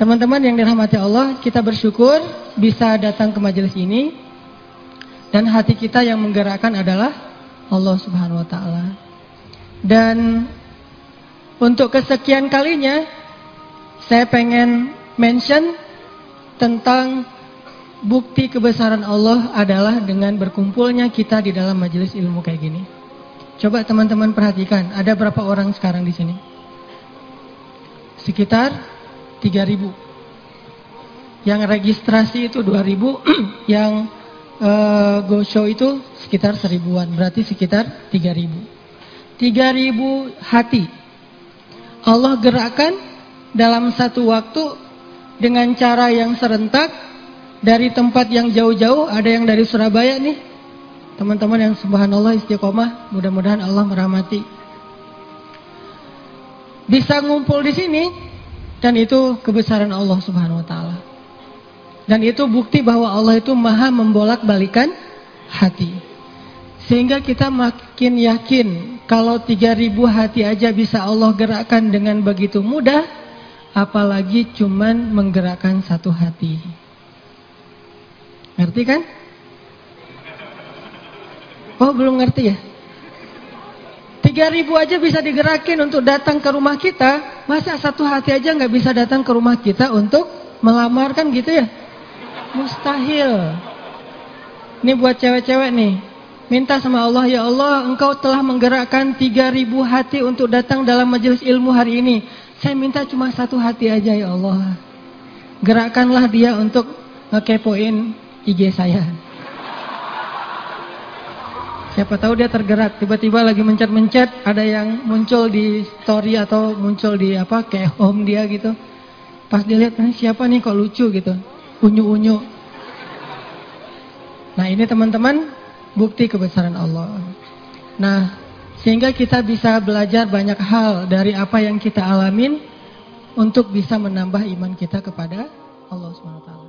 Teman-teman yang dirahmati Allah, kita bersyukur bisa datang ke majelis ini. Dan hati kita yang menggerakkan adalah Allah Subhanahu wa taala. Dan untuk kesekian kalinya saya pengen mention tentang bukti kebesaran Allah adalah dengan berkumpulnya kita di dalam majelis ilmu kayak gini. Coba teman-teman perhatikan, ada berapa orang sekarang di sini? Sekitar 3000. Yang registrasi itu 2000, yang uh, go show itu sekitar seribuan, berarti sekitar 3000. 3000 hati. Allah gerakkan dalam satu waktu dengan cara yang serentak dari tempat yang jauh-jauh, ada yang dari Surabaya nih, Teman-teman yang subhanallah istiqomah, mudah-mudahan Allah merahmati. Bisa ngumpul di sini dan itu kebesaran Allah Subhanahu wa taala. Dan itu bukti bahwa Allah itu maha membolak-balikan hati. Sehingga kita makin yakin kalau 3000 hati aja bisa Allah gerakkan dengan begitu mudah, apalagi cuman menggerakkan satu hati. Ngerti kan? Oh belum ngerti ya? 3000 aja bisa digerakin untuk datang ke rumah kita. Masa satu hati aja nggak bisa datang ke rumah kita untuk melamar kan gitu ya? Mustahil. Ini buat cewek-cewek nih. Minta sama Allah, ya Allah engkau telah menggerakkan 3000 hati untuk datang dalam majelis ilmu hari ini. Saya minta cuma satu hati aja ya Allah. Gerakkanlah dia untuk ngekepoin IG saya. Siapa tahu dia tergerak, tiba-tiba lagi mencet-mencet, ada yang muncul di story atau muncul di apa kayak home dia gitu. Pas dia lihat, eh, siapa nih kok lucu gitu, unyu-unyu. Nah ini teman-teman bukti kebesaran Allah. Nah sehingga kita bisa belajar banyak hal dari apa yang kita alamin untuk bisa menambah iman kita kepada Allah Taala.